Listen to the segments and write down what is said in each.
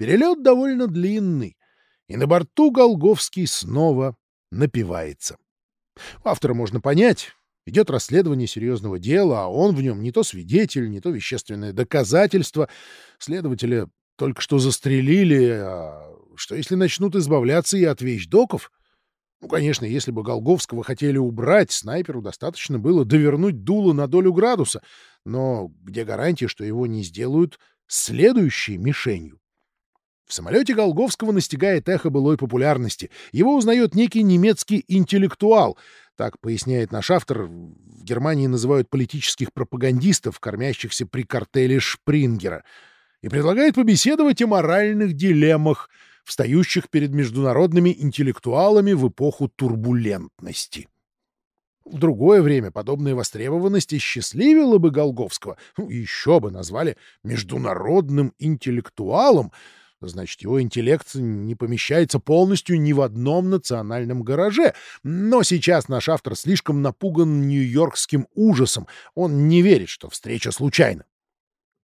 Перелет довольно длинный, и на борту Голговский снова напивается. Автора можно понять. Идет расследование серьезного дела, а он в нем не то свидетель, не то вещественное доказательство. Следователя только что застрелили, а что если начнут избавляться и от вещдоков? Ну, конечно, если бы Голговского хотели убрать, снайперу достаточно было довернуть дуло на долю градуса, но где гарантия, что его не сделают следующей мишенью? В самолете Голговского настигает эхо былой популярности. Его узнает некий немецкий интеллектуал. Так поясняет наш автор. В Германии называют политических пропагандистов, кормящихся при картеле Шпрингера. И предлагает побеседовать о моральных дилеммах, встающих перед международными интеллектуалами в эпоху турбулентности. В другое время подобная востребованность исчастливила бы Голговского. Ну, еще бы назвали международным интеллектуалом — Значит, его интеллект не помещается полностью ни в одном национальном гараже. Но сейчас наш автор слишком напуган нью-йоркским ужасом. Он не верит, что встреча случайна.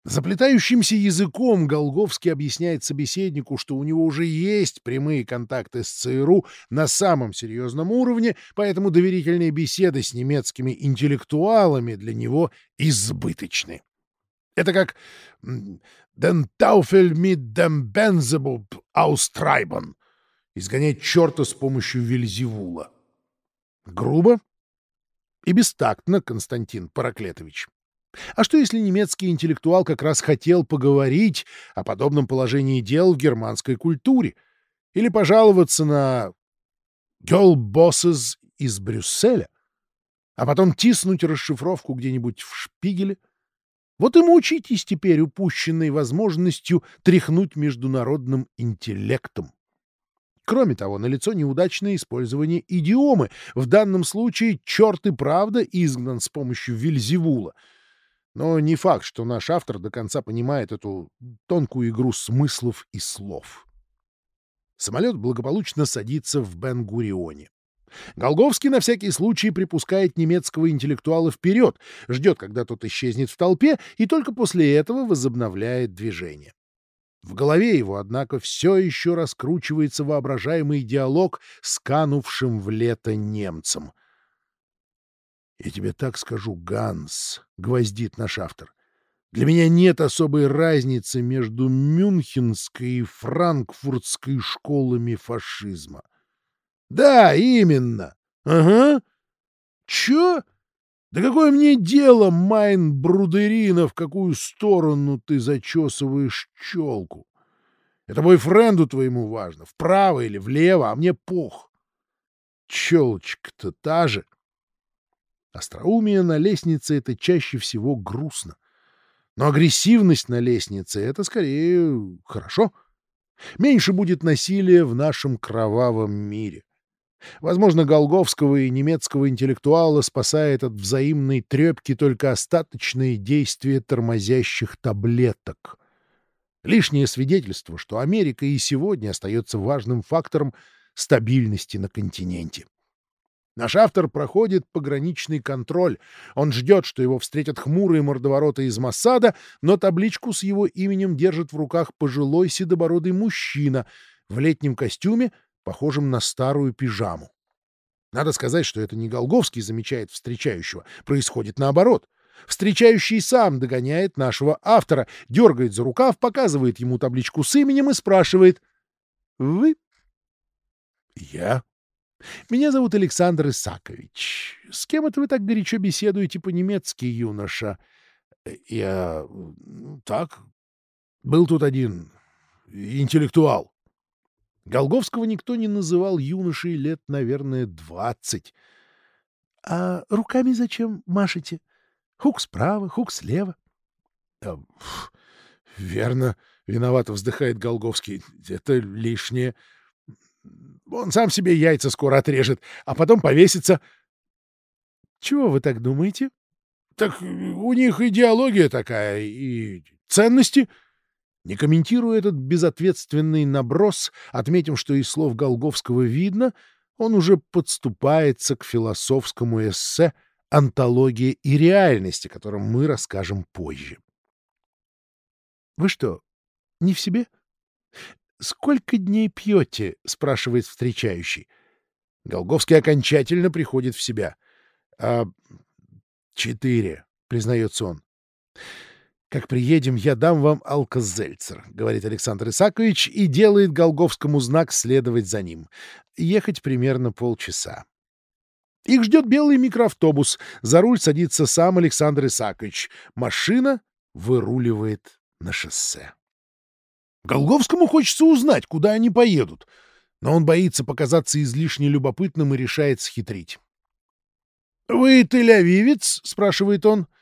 Заплетающимся языком Голговский объясняет собеседнику, что у него уже есть прямые контакты с ЦРУ на самом серьезном уровне, поэтому доверительные беседы с немецкими интеллектуалами для него избыточны. Это как «Den Teufel mit dem Benzebub austreiben» — изгонять черта с помощью Вельзевула. Грубо и бестактно, Константин Параклетович. А что, если немецкий интеллектуал как раз хотел поговорить о подобном положении дел в германской культуре? Или пожаловаться на «Girl-bosses» из Брюсселя? А потом тиснуть расшифровку где-нибудь в шпигеле? Вот и мучитесь теперь упущенной возможностью тряхнуть международным интеллектом. Кроме того, налицо неудачное использование идиомы. В данном случае черт и правда изгнан с помощью Вильзевула. Но не факт, что наш автор до конца понимает эту тонкую игру смыслов и слов. Самолет благополучно садится в Бен-Гурионе. Голговский на всякий случай припускает немецкого интеллектуала вперед, ждет, когда тот исчезнет в толпе, и только после этого возобновляет движение. В голове его, однако, все еще раскручивается воображаемый диалог с канувшим в лето немцем. «Я тебе так скажу, Ганс», — гвоздит наш автор, — «для меня нет особой разницы между мюнхенской и франкфуртской школами фашизма». Да, именно. Ага. Чё? Да какое мне дело, Майн Брудерина, в какую сторону ты зачесываешь челку? Это бойфренду твоему важно, вправо или влево, а мне пох. Челочка-то та же. Остроумие на лестнице — это чаще всего грустно. Но агрессивность на лестнице — это скорее хорошо. Меньше будет насилия в нашем кровавом мире. Возможно, Голговского и немецкого интеллектуала спасает от взаимной трепки только остаточные действия тормозящих таблеток. Лишнее свидетельство, что Америка и сегодня остается важным фактором стабильности на континенте. Наш автор проходит пограничный контроль. Он ждет, что его встретят хмурые мордовороты из Массада, но табличку с его именем держит в руках пожилой седобородый мужчина в летнем костюме похожим на старую пижаму. Надо сказать, что это не Голговский замечает встречающего, происходит наоборот. Встречающий сам догоняет нашего автора, дергает за рукав, показывает ему табличку с именем и спрашивает «Вы?» «Я?» «Меня зовут Александр Исакович. С кем это вы так горячо беседуете по-немецки, юноша?» «Я... так. Был тут один интеллектуал. Голговского никто не называл юношей лет, наверное, двадцать. — А руками зачем машете? Хук справа, хук слева. А, — Верно, — виновато вздыхает Голговский. — Это лишнее. Он сам себе яйца скоро отрежет, а потом повесится. — Чего вы так думаете? — Так у них идеология такая и ценности. — не комментируя этот безответственный наброс, отметим, что из слов Голговского видно, он уже подступается к философскому эссе «Антология и реальность», о котором мы расскажем позже. «Вы что, не в себе?» «Сколько дней пьете?» — спрашивает встречающий. Голговский окончательно приходит в себя. «А четыре», — признается он. «Как приедем, я дам вам алкозельцер», — говорит Александр Исакович и делает Голговскому знак следовать за ним. Ехать примерно полчаса. Их ждет белый микроавтобус. За руль садится сам Александр Исакович. Машина выруливает на шоссе. Голговскому хочется узнать, куда они поедут, но он боится показаться излишне любопытным и решает схитрить. — Вы тель-авивец? — спрашивает он. —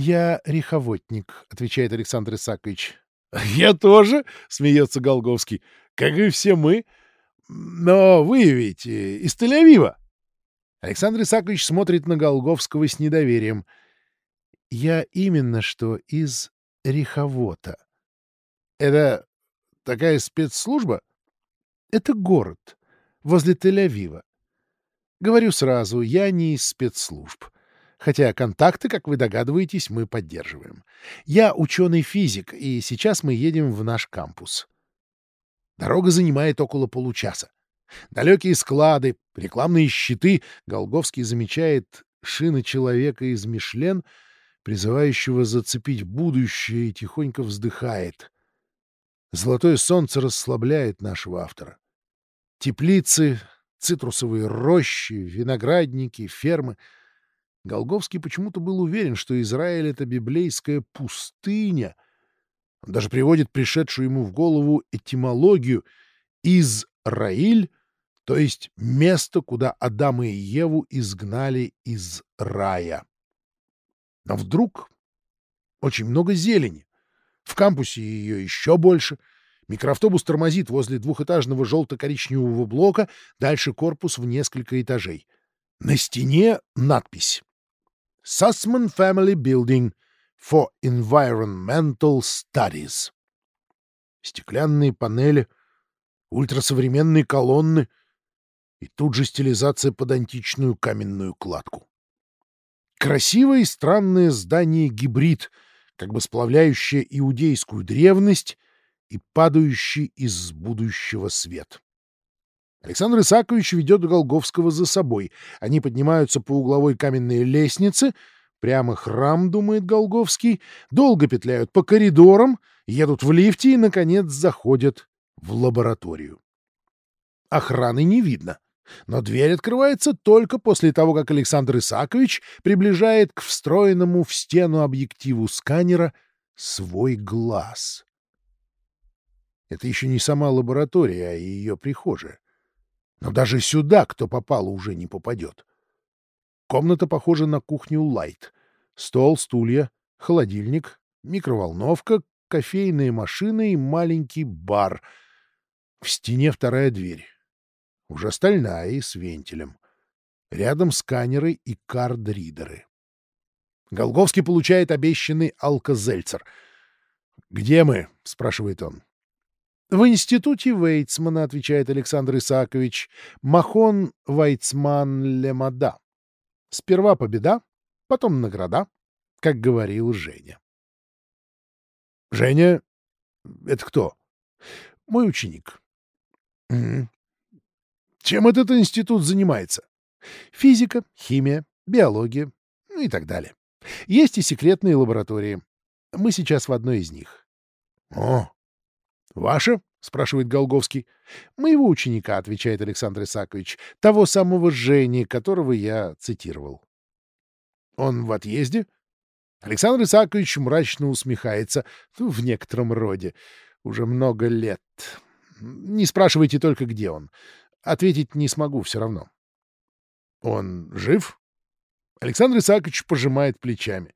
Я реховодник, — отвечает Александр Исакович. — Я тоже, — смеется Голговский, — как и все мы. Но вы ведь из Тель-Авива. Александр Исакович смотрит на Голговского с недоверием. — Я именно что из Реховота. — Это такая спецслужба? — Это город, возле Тель-Авива. Говорю сразу, я не из спецслужб. Хотя контакты, как вы догадываетесь, мы поддерживаем. Я ученый-физик, и сейчас мы едем в наш кампус. Дорога занимает около получаса. Далекие склады, рекламные щиты. Голговский замечает шины человека из Мишлен, призывающего зацепить будущее, и тихонько вздыхает. Золотое солнце расслабляет нашего автора. Теплицы, цитрусовые рощи, виноградники, фермы. Голговский почему-то был уверен, что Израиль — это библейская пустыня. Он даже приводит пришедшую ему в голову этимологию «из Раиль», то есть место, куда Адама и Еву изгнали из рая. Но вдруг очень много зелени. В кампусе ее еще больше — Микроавтобус тормозит возле двухэтажного желто-коричневого блока, дальше корпус в несколько этажей. На стене надпись «Sussman Family Building for Environmental Studies». Стеклянные панели, ультрасовременные колонны и тут же стилизация под античную каменную кладку. Красивое и странное здание-гибрид, как бы сплавляющее иудейскую древность и падающий из будущего свет. Александр Исакович ведет Голговского за собой. Они поднимаются по угловой каменной лестнице. Прямо храм, думает Голговский. Долго петляют по коридорам, едут в лифте и, наконец, заходят в лабораторию. Охраны не видно. Но дверь открывается только после того, как Александр Исакович приближает к встроенному в стену объективу сканера свой глаз. Это еще не сама лаборатория, а ее прихожая. Но даже сюда кто попал уже не попадет. Комната похожа на кухню Лайт. Стол, стулья, холодильник, микроволновка, кофейная машина и маленький бар. В стене вторая дверь. Уже стальная и с вентилем. Рядом сканеры и кардридеры. Голговский получает обещанный алкозельцер. «Где мы?» — спрашивает он. В институте Вейцмана, отвечает Александр Исаакович, Махон Вайцман Лемада. Сперва победа, потом награда, как говорил Женя. Женя — это кто? Мой ученик. Чем этот институт занимается? Физика, химия, биология, ну и так далее. Есть и секретные лаборатории. Мы сейчас в одной из них. О, «Ваша?» — спрашивает Голговский. «Моего ученика», — отвечает Александр Исакович, — «того самого Жени, которого я цитировал». «Он в отъезде?» Александр Исакович мрачно усмехается. Ну, в некотором роде. Уже много лет. Не спрашивайте только, где он. Ответить не смогу все равно. «Он жив?» Александр Исаакович пожимает плечами.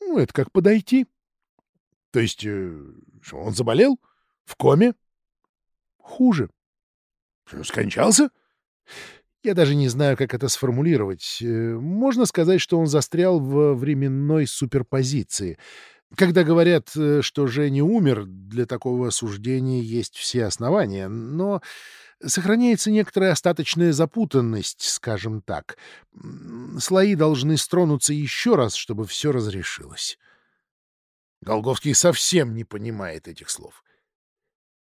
«Ну, это как подойти». «То есть э, он заболел?» В коме? Хуже. Скончался? Я даже не знаю, как это сформулировать. Э, можно сказать, что он застрял в временной суперпозиции. Когда говорят, э, что Женя умер, для такого суждения есть все основания, но сохраняется некоторая остаточная запутанность, скажем так. Слои должны стронуться еще раз, чтобы все разрешилось. Голговский совсем не понимает этих слов.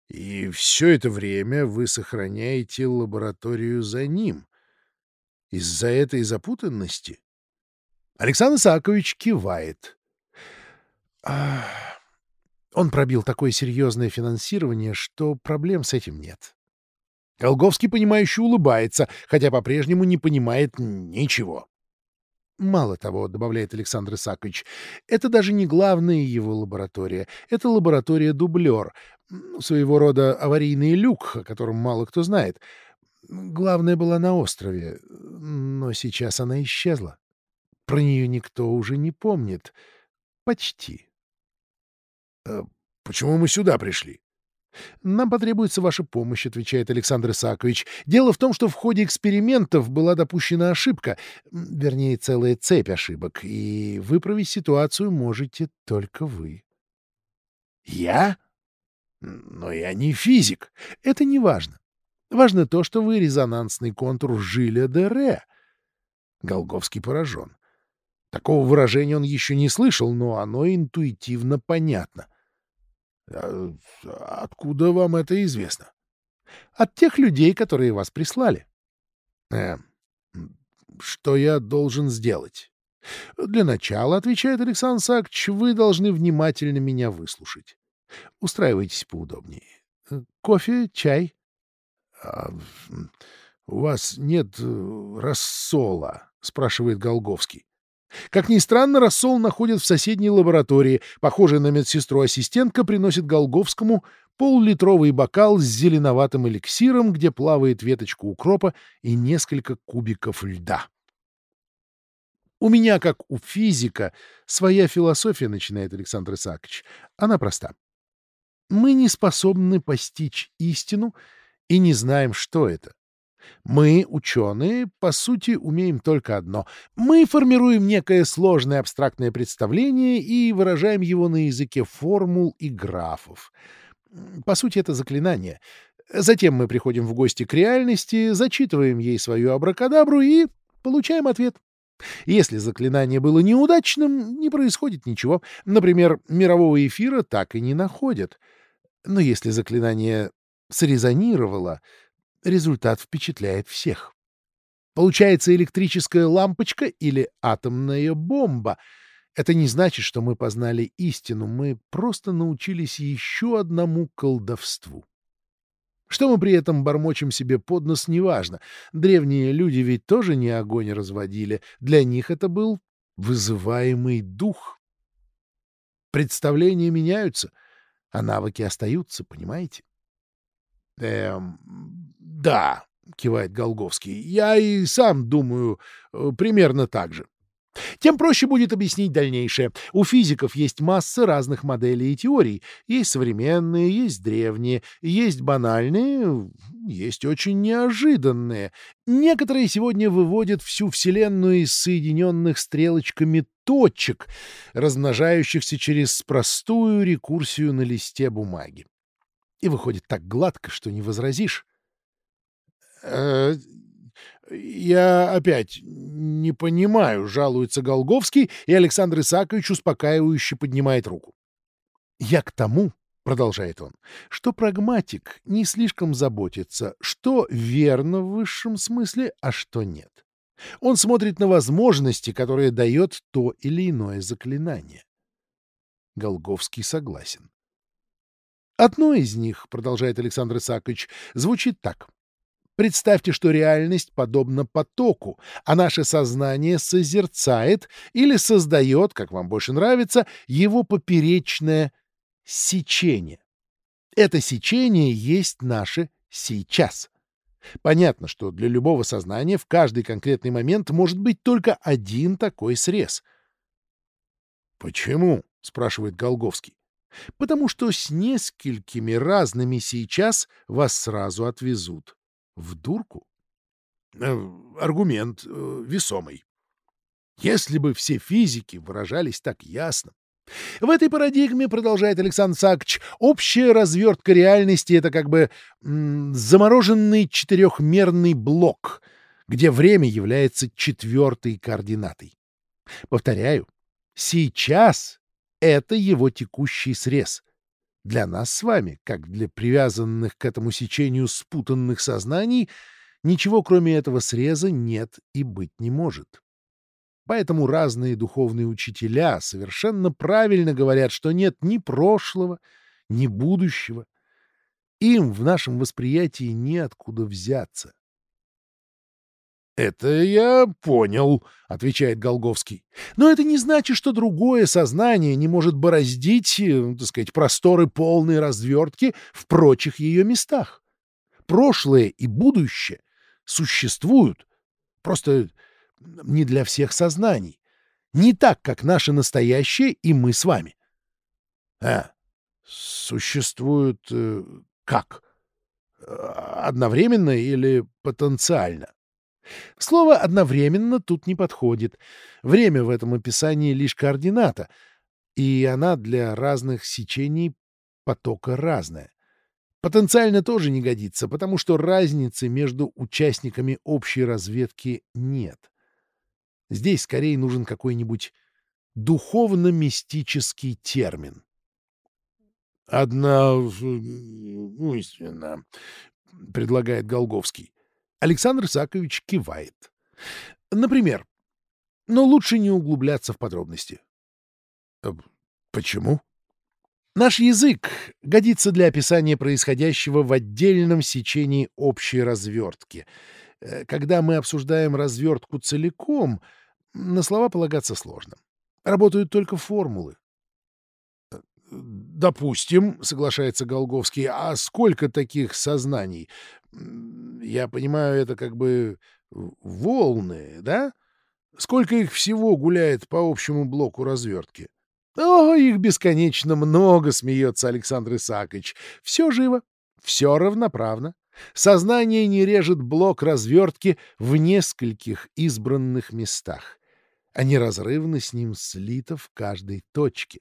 И все это время вы сохраняете лабораторию за ним. Из-за этой запутанности? Александр Сакович кивает. Он пробил такое серьезное финансирование, что проблем с этим нет. Голговский, понимающе улыбается, хотя по-прежнему не понимает ничего. Мало того, добавляет Александр Исаакович, это даже не главная его лаборатория. Это лаборатория-дублер, своего рода аварийный люк, о котором мало кто знает. Главная была на острове, но сейчас она исчезла. Про нее никто уже не помнит. Почти. «Э, — Почему мы сюда пришли? «Нам потребуется ваша помощь», — отвечает Александр Исаакович. «Дело в том, что в ходе экспериментов была допущена ошибка, вернее, целая цепь ошибок, и выправить ситуацию можете только вы». «Я? Но я не физик. Это не важно. Важно то, что вы резонансный контур Жиля де Ре». Голговский поражен. Такого выражения он еще не слышал, но оно интуитивно понятно. А, откуда вам это известно? От тех людей, которые вас прислали. Э, что я должен сделать? Для начала, отвечает Александр Сакч, вы должны внимательно меня выслушать. Устраивайтесь поудобнее. Э, кофе, чай? А, у вас нет э, рассола? спрашивает Голговский. Как ни странно, рассол находят в соседней лаборатории. Похожая на медсестру ассистентка приносит Голговскому поллитровый бокал с зеленоватым эликсиром, где плавает веточка укропа и несколько кубиков льда. У меня, как у физика, своя философия, начинает Александр Исаакович. Она проста. Мы не способны постичь истину и не знаем, что это. Мы, ученые, по сути, умеем только одно. Мы формируем некое сложное абстрактное представление и выражаем его на языке формул и графов. По сути, это заклинание. Затем мы приходим в гости к реальности, зачитываем ей свою абракадабру и получаем ответ. Если заклинание было неудачным, не происходит ничего. Например, мирового эфира так и не находят. Но если заклинание срезонировало, результат впечатляет всех. Получается электрическая лампочка или атомная бомба. Это не значит, что мы познали истину, мы просто научились еще одному колдовству. Что мы при этом бормочем себе под нос, неважно. Древние люди ведь тоже не огонь разводили. Для них это был вызываемый дух. Представления меняются, а навыки остаются, понимаете? Эм, да, кивает Голговский. Я и сам думаю э, примерно так же. Тем проще будет объяснить дальнейшее. У физиков есть масса разных моделей и теорий. Есть современные, есть древние, есть банальные, есть очень неожиданные. Некоторые сегодня выводят всю Вселенную из соединенных стрелочками точек, размножающихся через простую рекурсию на листе бумаги. И выходит так гладко, что не возразишь. «Я опять не понимаю», — жалуется Голговский, и Александр Исаакович успокаивающе поднимает руку. «Я к тому», — продолжает он, — «что прагматик не слишком заботится, что верно в высшем смысле, а что нет. Он смотрит на возможности, которые дает то или иное заклинание». Голговский согласен. Одно из них, продолжает Александр Исаакович, звучит так. Представьте, что реальность подобна потоку, а наше сознание созерцает или создает, как вам больше нравится, его поперечное сечение. Это сечение есть наше сейчас. Понятно, что для любого сознания в каждый конкретный момент может быть только один такой срез. «Почему?» — спрашивает Голговский. «Потому что с несколькими разными сейчас вас сразу отвезут в дурку? Э, аргумент э, весомый. Если бы все физики выражались так ясно. В этой парадигме, продолжает Александр Сакч, общая развертка реальности — это как бы замороженный четырехмерный блок, где время является четвертой координатой. Повторяю, сейчас это его текущий срез. Для нас с вами, как для привязанных к этому сечению спутанных сознаний, ничего кроме этого среза нет и быть не может. Поэтому разные духовные учителя совершенно правильно говорят, что нет ни прошлого, ни будущего. Им в нашем восприятии неоткуда взяться. «Это я понял», — отвечает Голговский. «Но это не значит, что другое сознание не может бороздить, э, так сказать, просторы полной развертки в прочих ее местах. Прошлое и будущее существуют, просто не для всех сознаний. Не так, как наше настоящее и мы с вами». «А, существуют э, как? Одновременно или потенциально?» Слово «одновременно» тут не подходит. Время в этом описании лишь координата, и она для разных сечений потока разная. Потенциально тоже не годится, потому что разницы между участниками общей разведки нет. Здесь скорее нужен какой-нибудь духовно-мистический термин. «Одна... ну, истинно», — предлагает Голговский. Александр Сакович кивает. Например, но лучше не углубляться в подробности. Э, почему? Наш язык годится для описания происходящего в отдельном сечении общей развертки. Э, когда мы обсуждаем развертку целиком, на слова полагаться сложно. Работают только формулы. «Допустим», — соглашается Голговский, — «а сколько таких сознаний? Я понимаю, это как бы волны, да? Сколько их всего гуляет по общему блоку развертки? О, их бесконечно много, смеется Александр Исаакович. Все живо, все равноправно. Сознание не режет блок развертки в нескольких избранных местах, а неразрывно с ним слито в каждой точке.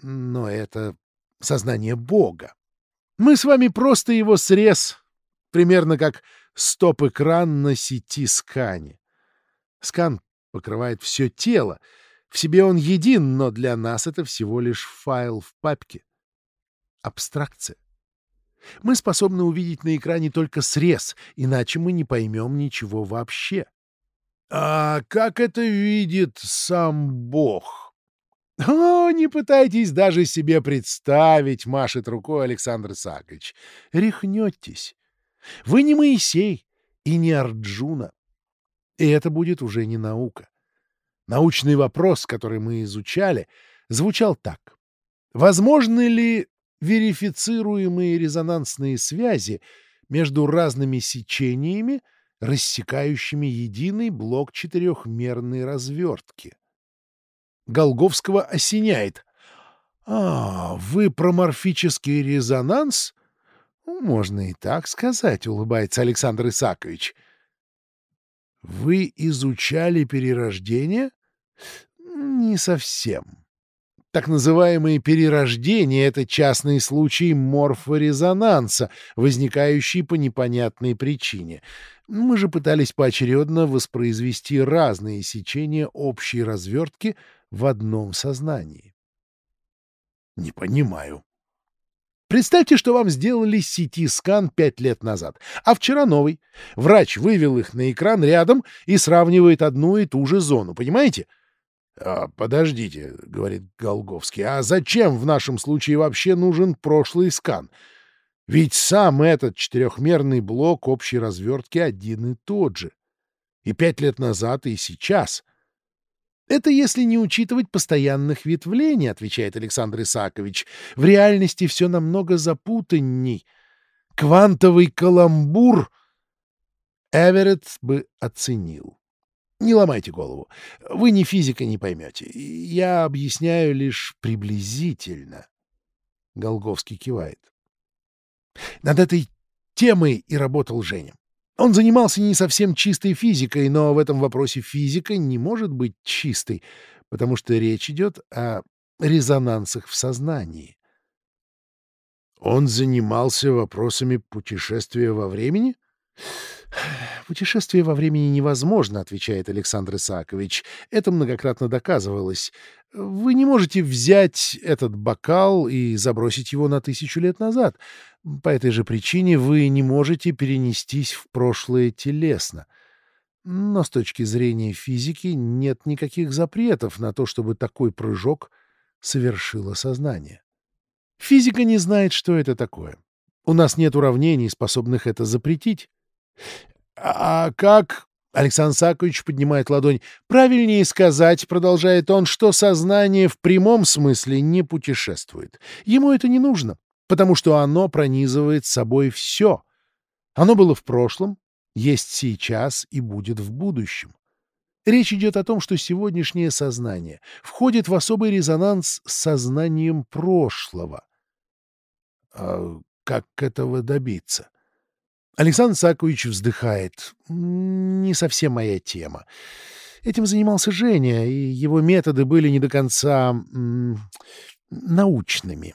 Но это сознание Бога. Мы с вами просто его срез, примерно как стоп-экран на сети скане. Скан покрывает все тело. В себе он един, но для нас это всего лишь файл в папке. Абстракция. Мы способны увидеть на экране только срез, иначе мы не поймем ничего вообще. А как это видит сам Бог? О, не пытайтесь даже себе представить, машет рукой Александр Сакович. Рехнетесь. Вы не Моисей и не Арджуна. И это будет уже не наука. Научный вопрос, который мы изучали, звучал так. Возможны ли верифицируемые резонансные связи между разными сечениями, рассекающими единый блок четырехмерной развертки? Голговского осеняет. «А, вы про морфический резонанс?» Можно и так сказать, улыбается Александр Исакович. Вы изучали перерождение? Не совсем. Так называемые перерождения — это частный случай морфорезонанса, возникающий по непонятной причине. Мы же пытались поочередно воспроизвести разные сечения общей развертки в одном сознании. — Не понимаю, Представьте, что вам сделали CT-скан пять лет назад, а вчера новый. Врач вывел их на экран рядом и сравнивает одну и ту же зону, понимаете? А, «Подождите», — говорит Голговский, — «а зачем в нашем случае вообще нужен прошлый скан? Ведь сам этот четырехмерный блок общей развертки один и тот же. И пять лет назад, и сейчас. Это если не учитывать постоянных ветвлений, отвечает Александр Исаакович. В реальности все намного запутанней. Квантовый каламбур Эверетт бы оценил. Не ломайте голову. Вы ни физика не поймете. Я объясняю лишь приблизительно. Голговский кивает. Над этой темой и работал Женя. Он занимался не совсем чистой физикой, но в этом вопросе физика не может быть чистой, потому что речь идет о резонансах в сознании. Он занимался вопросами путешествия во времени? «Путешествие во времени невозможно», — отвечает Александр Исаакович. «Это многократно доказывалось. Вы не можете взять этот бокал и забросить его на тысячу лет назад. По этой же причине вы не можете перенестись в прошлое телесно. Но с точки зрения физики нет никаких запретов на то, чтобы такой прыжок совершило сознание. Физика не знает, что это такое. У нас нет уравнений, способных это запретить. А, а как... Александр Сакович поднимает ладонь. «Правильнее сказать, — продолжает он, — что сознание в прямом смысле не путешествует. Ему это не нужно, потому что оно пронизывает собой все. Оно было в прошлом, есть сейчас и будет в будущем. Речь идет о том, что сегодняшнее сознание входит в особый резонанс с сознанием прошлого. А как этого добиться? Александр Сакович вздыхает. Не совсем моя тема. Этим занимался Женя, и его методы были не до конца научными.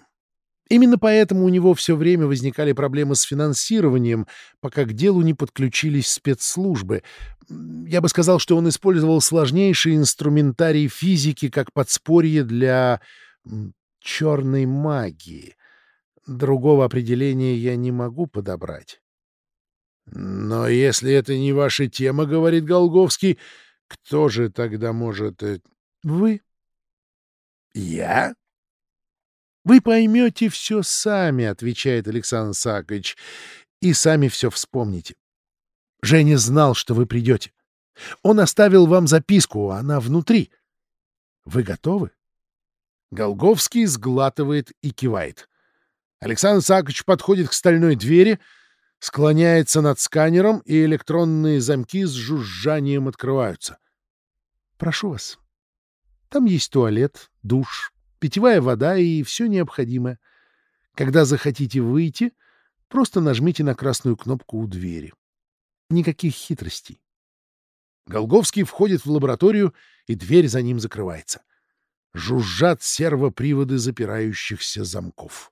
Именно поэтому у него все время возникали проблемы с финансированием, пока к делу не подключились спецслужбы. Я бы сказал, что он использовал сложнейший инструментарий физики как подспорье для черной магии. Другого определения я не могу подобрать. «Но если это не ваша тема, — говорит Голговский, — кто же тогда может...» э, «Вы». «Я?» «Вы поймете все сами», — отвечает Александр Сакович, — «и сами все вспомните. Женя знал, что вы придете. Он оставил вам записку, она внутри. Вы готовы?» Голговский сглатывает и кивает. Александр Сакович подходит к стальной двери — склоняется над сканером, и электронные замки с жужжанием открываются. «Прошу вас. Там есть туалет, душ, питьевая вода и все необходимое. Когда захотите выйти, просто нажмите на красную кнопку у двери. Никаких хитростей». Голговский входит в лабораторию, и дверь за ним закрывается. Жужжат сервоприводы запирающихся замков.